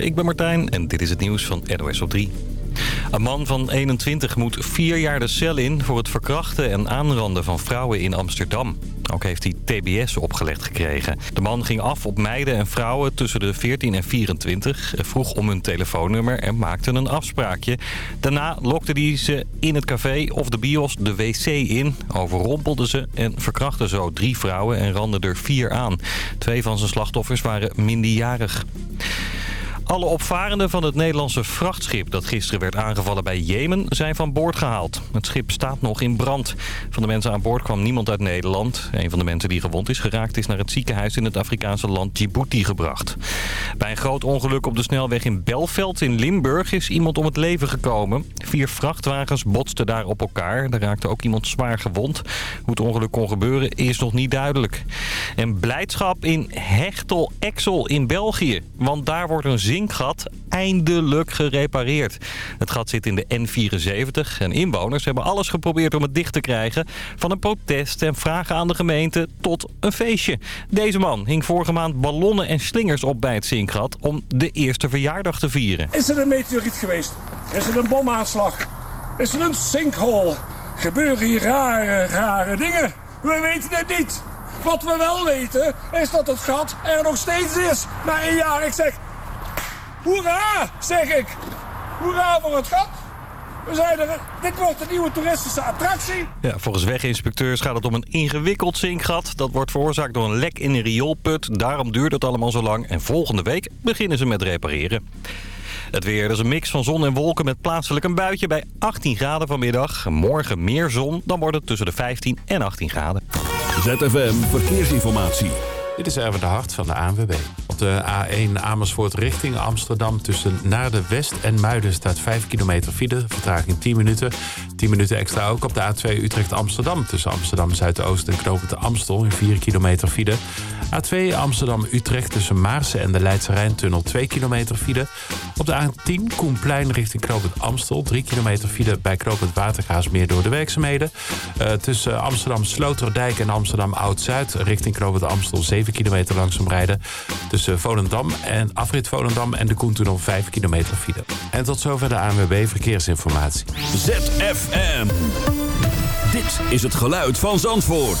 ik ben Martijn en dit is het nieuws van NOS op 3. Een man van 21 moet vier jaar de cel in voor het verkrachten en aanranden van vrouwen in Amsterdam. Ook heeft hij TBS opgelegd gekregen. De man ging af op meiden en vrouwen tussen de 14 en 24, vroeg om hun telefoonnummer en maakte een afspraakje. Daarna lokte hij ze in het café of de bios de wc in, overrompelde ze en verkrachtte zo drie vrouwen en randde er vier aan. Twee van zijn slachtoffers waren minderjarig. Alle opvarenden van het Nederlandse vrachtschip dat gisteren werd aangevallen bij Jemen zijn van boord gehaald. Het schip staat nog in brand. Van de mensen aan boord kwam niemand uit Nederland. Een van de mensen die gewond is geraakt is naar het ziekenhuis in het Afrikaanse land Djibouti gebracht. Bij een groot ongeluk op de snelweg in Belveld in Limburg is iemand om het leven gekomen. Vier vrachtwagens botsten daar op elkaar. Er raakte ook iemand zwaar gewond. Hoe het ongeluk kon gebeuren is nog niet duidelijk. En blijdschap in Hechtel-Exel in België. Want daar wordt een zinkgat eindelijk gerepareerd. Het gat zit in de N74 en inwoners hebben alles geprobeerd om het dicht te krijgen. Van een protest en vragen aan de gemeente tot een feestje. Deze man hing vorige maand ballonnen en slingers op bij het zinkgat om de eerste verjaardag te vieren. Is er een meteoriet geweest? Is er een bomaanslag? Is er een sinkhole? Gebeuren hier rare, rare dingen? We weten het niet. Wat we wel weten is dat het gat er nog steeds is. Na een jaar, ik zeg, Hoera, zeg ik. Hoera voor het gat. We zijn er, dit wordt een nieuwe toeristische attractie. Ja, volgens weginspecteurs gaat het om een ingewikkeld zinkgat. Dat wordt veroorzaakt door een lek in een rioolput. Daarom duurt het allemaal zo lang. En volgende week beginnen ze met repareren. Het weer, dat is een mix van zon en wolken met plaatselijk een buitje bij 18 graden vanmiddag. Morgen meer zon, dan wordt het tussen de 15 en 18 graden. ZFM Verkeersinformatie. Dit is even de hart van de ANWB. De A1 Amersfoort richting Amsterdam tussen Naarden West en Muiden staat 5 kilometer file. Vertraging 10 minuten. 10 minuten extra ook op de A2 Utrecht-Amsterdam tussen Amsterdam Zuidoost en Knopend Amstel in 4 kilometer file. A2 Amsterdam-Utrecht tussen Maarsen en de Leidse Rijntunnel 2 kilometer file. Op de A10 Koenplein richting Knopend Amstel 3 kilometer file bij Knopend Watergaasmeer door de werkzaamheden. Uh, tussen Amsterdam Sloterdijk en Amsterdam Oud-Zuid richting Knopend Amstel 7 kilometer langzaam rijden. Tussen Volendam en afrit Volendam en de Koentunnel 5 kilometer file. En tot zover de ANWB Verkeersinformatie. ZFM. Dit is het geluid van Zandvoort.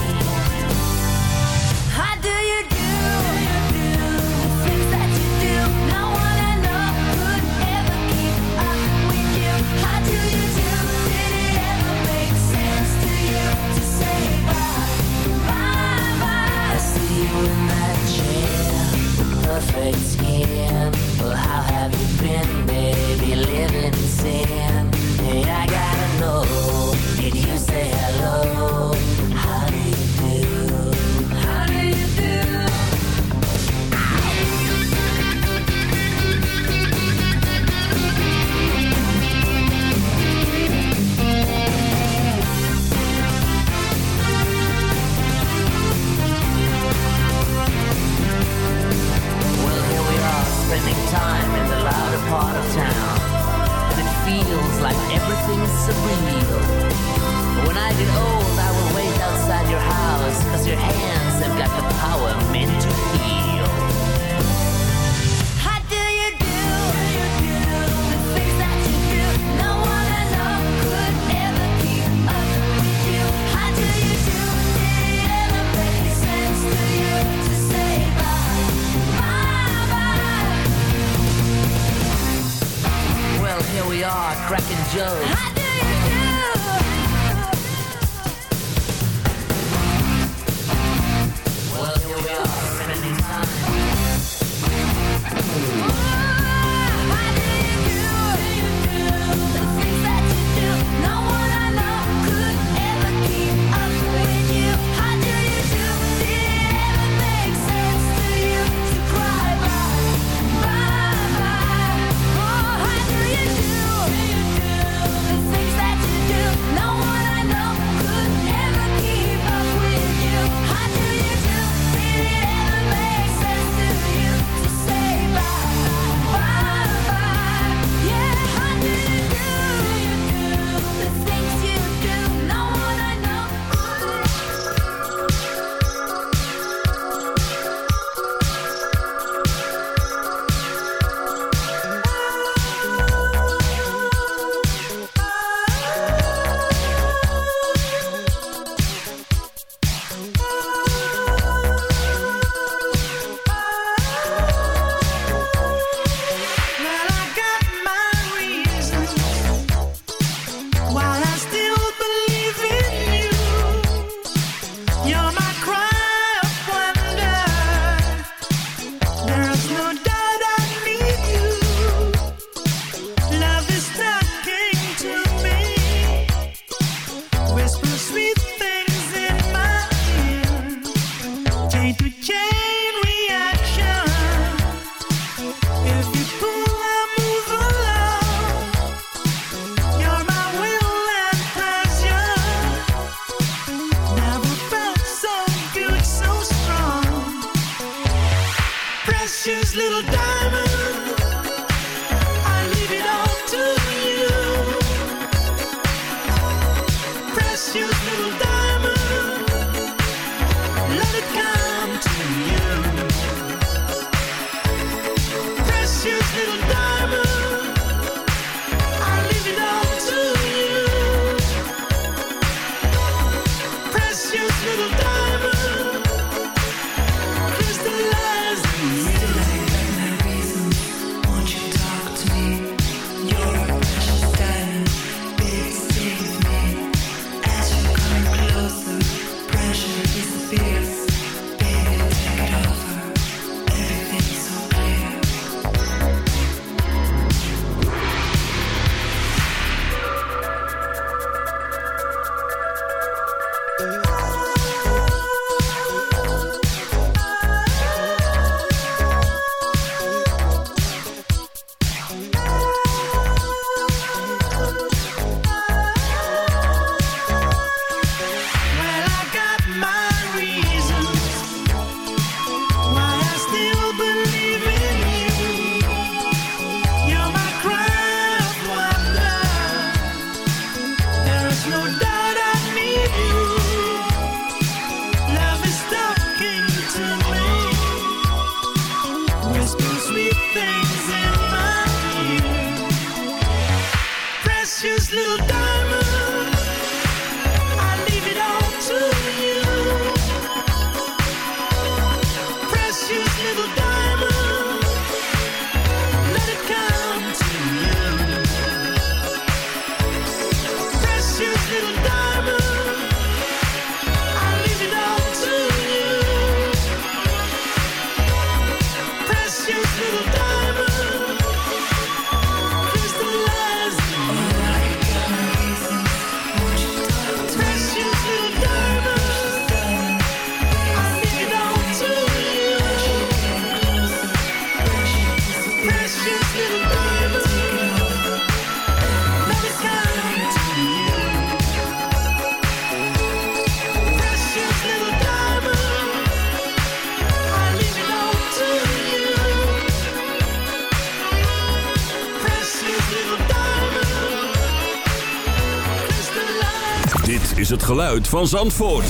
Geluid van Zandvoort.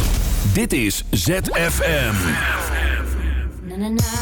Dit is ZFM. Na, na, na.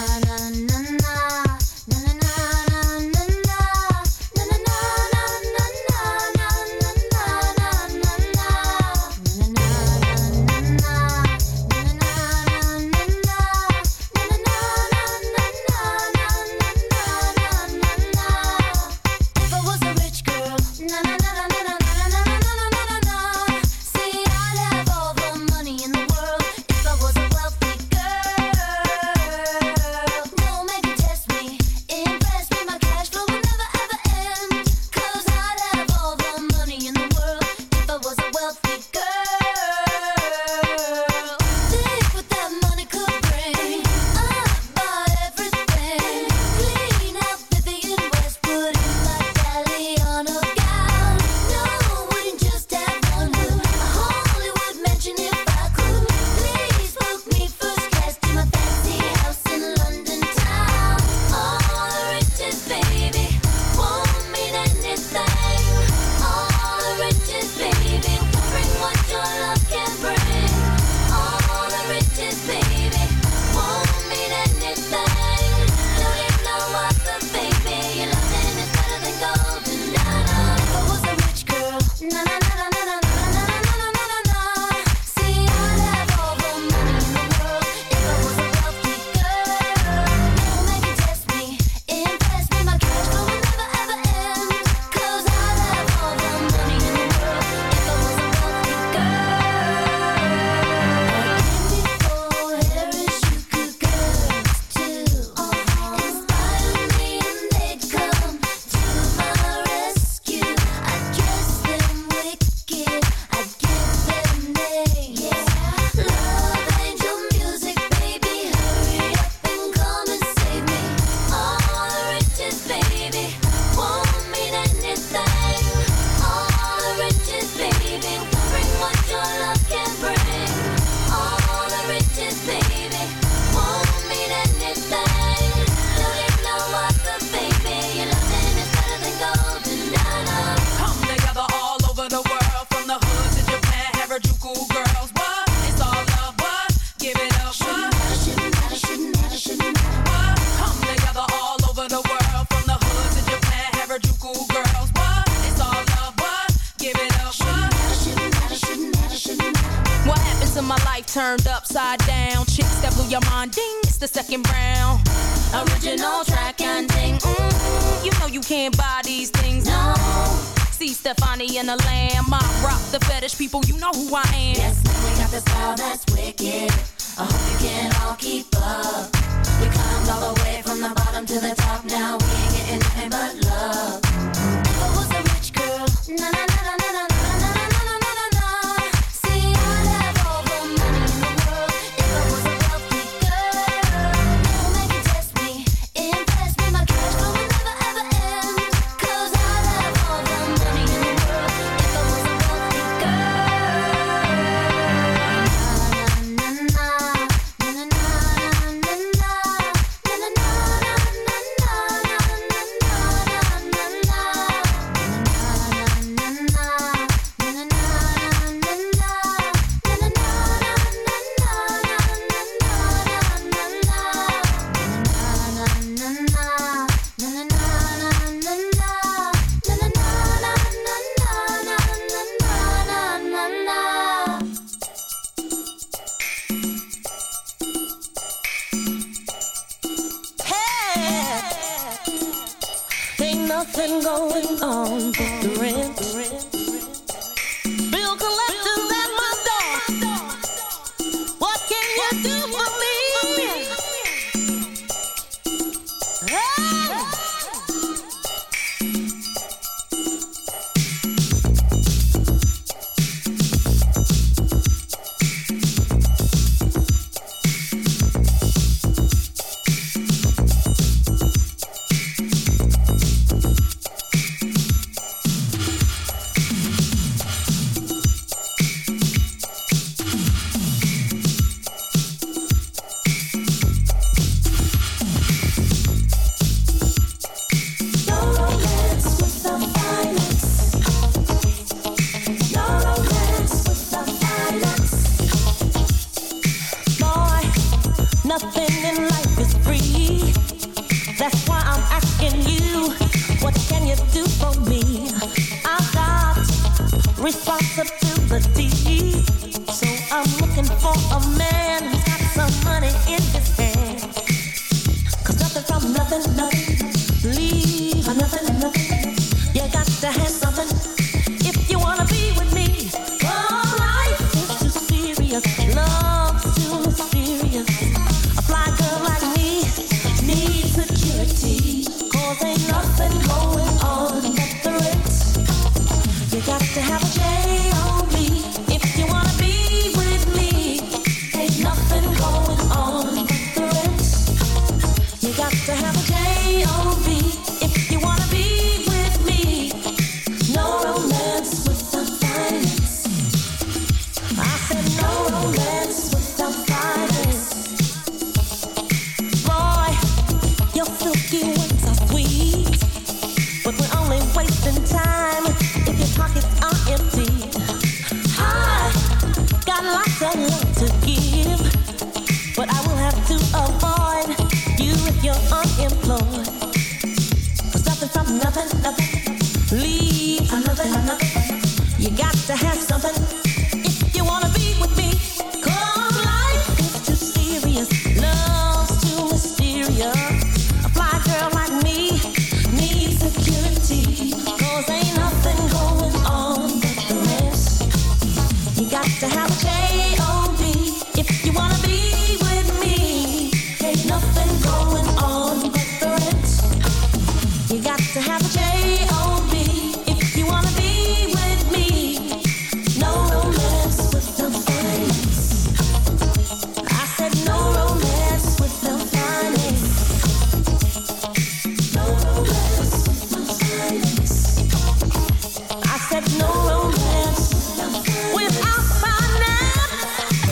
love.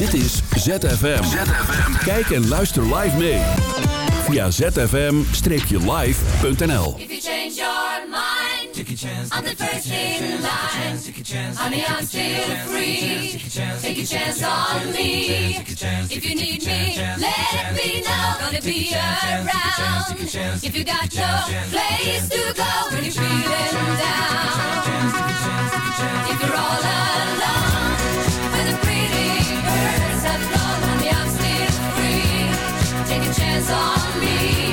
ZFM. Kijk en luister live mee. Via zfm-live.nl If you change your mind, I'm the first in line. Honey, I'm still free. Take a chance on me. If you need me, let me know. Gonna be around. If you got no place to go when you're feeling down. If you're all alone, Take a chance on me.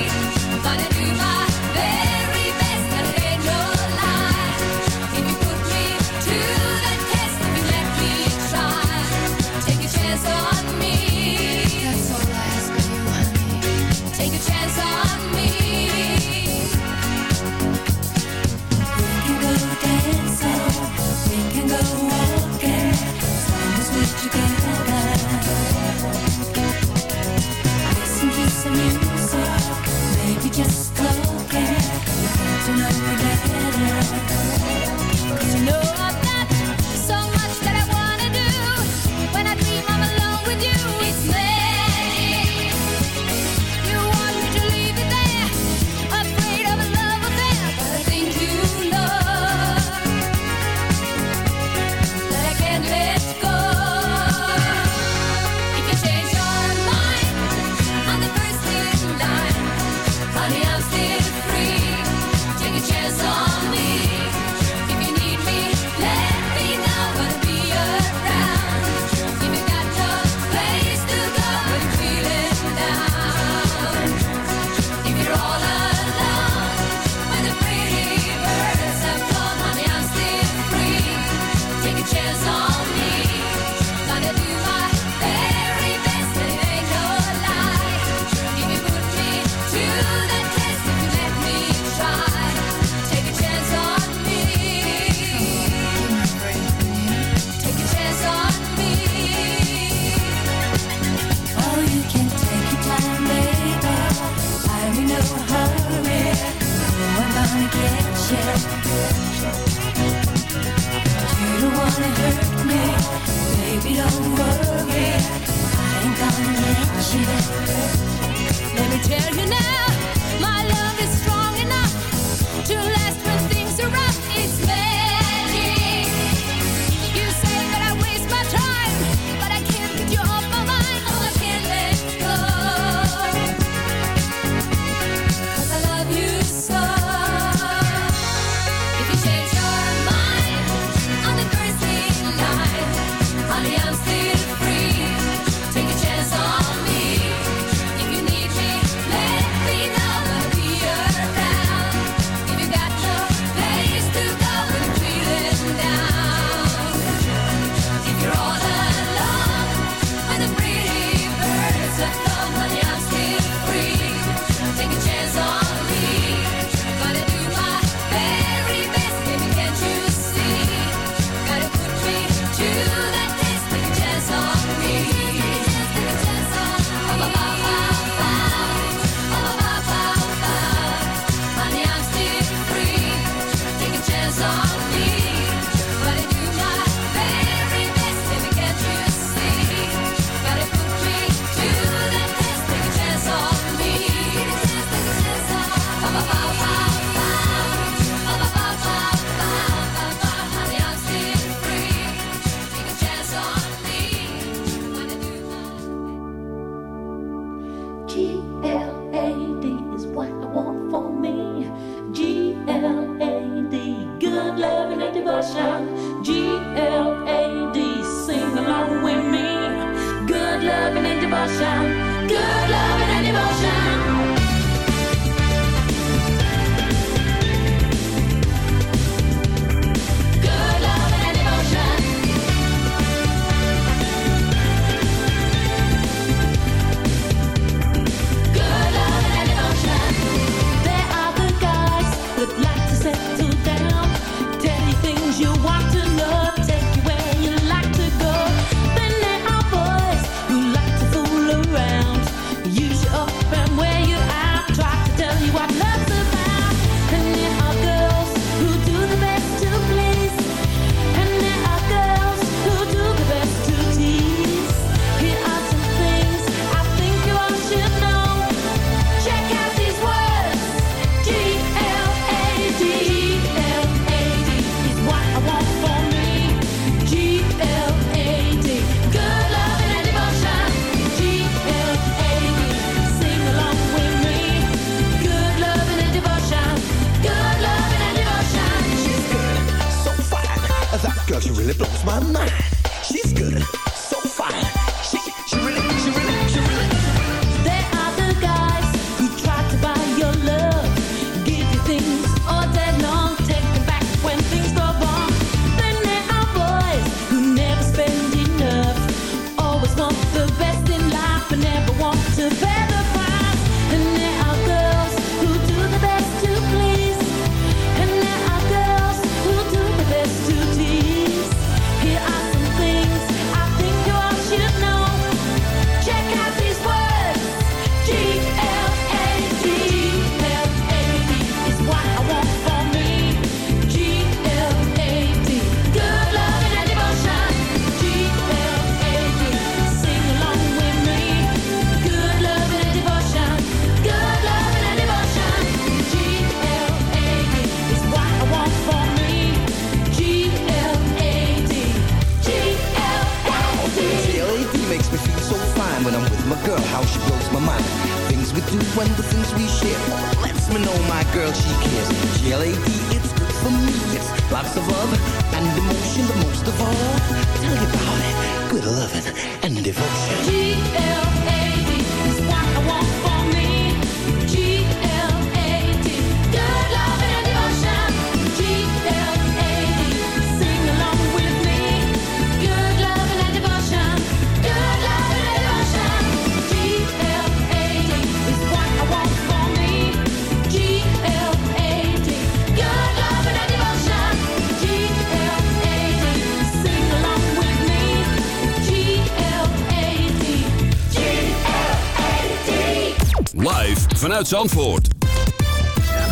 Vanuit Zandvoort.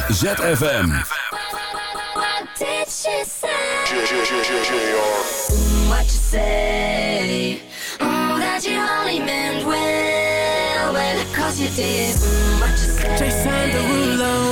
ZFM. What did she say? What you say? Oh, that you only meant well, well, cause you did. What you say? Jason Derulo.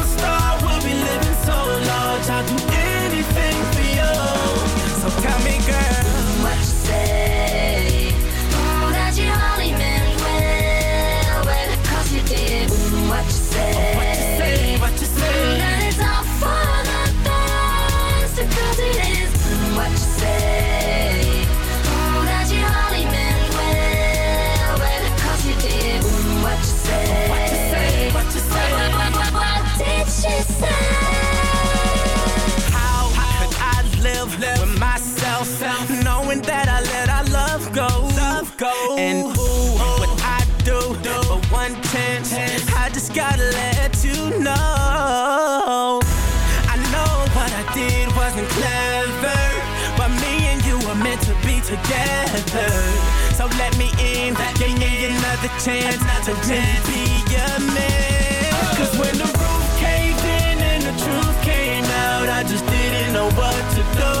another chance not to really be a man. Cause when the roof caved in and the truth came out, I just didn't know what to do.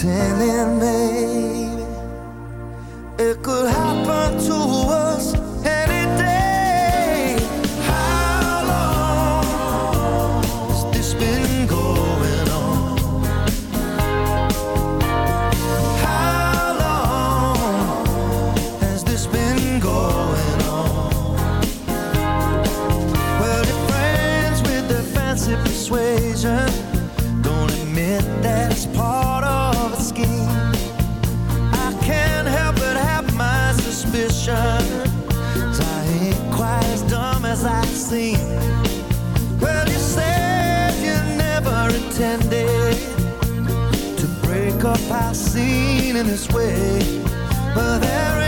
telling me seen. Well, you said you never intended to break up our scene in this way, but there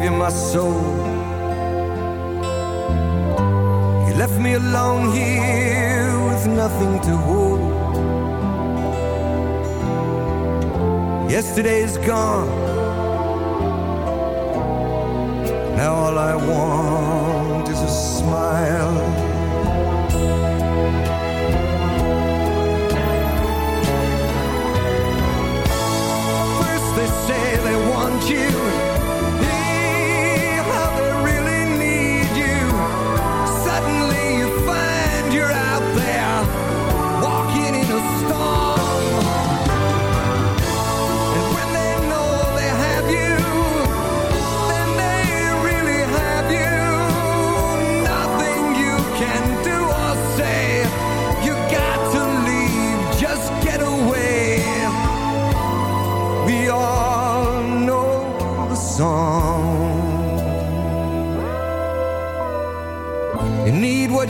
give you my soul. You left me alone here with nothing to hold. Yesterday is gone. Now all I want is a smile. they say they want you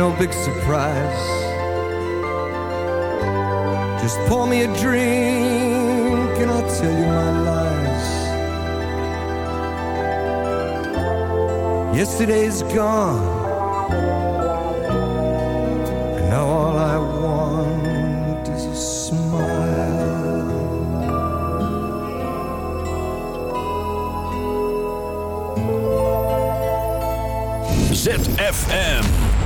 No big surprise. Just pour me a drink and I'll tell you my lies. Yesterday's gone. And now all I want is a smile. ZFM.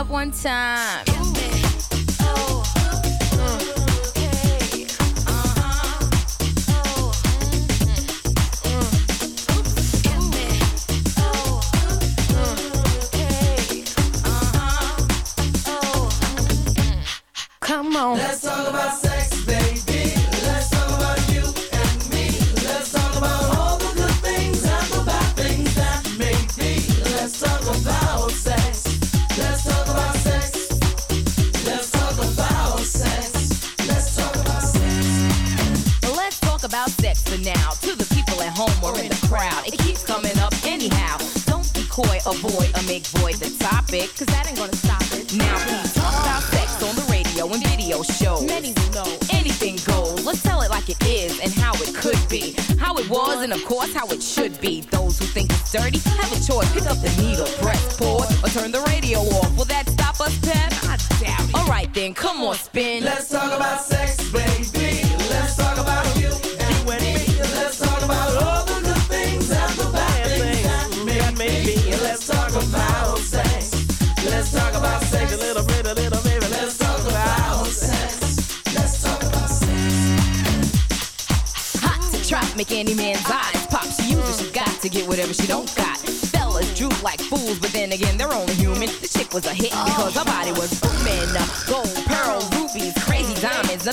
up one time.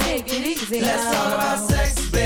Take it easy. Let's talk about sex, baby.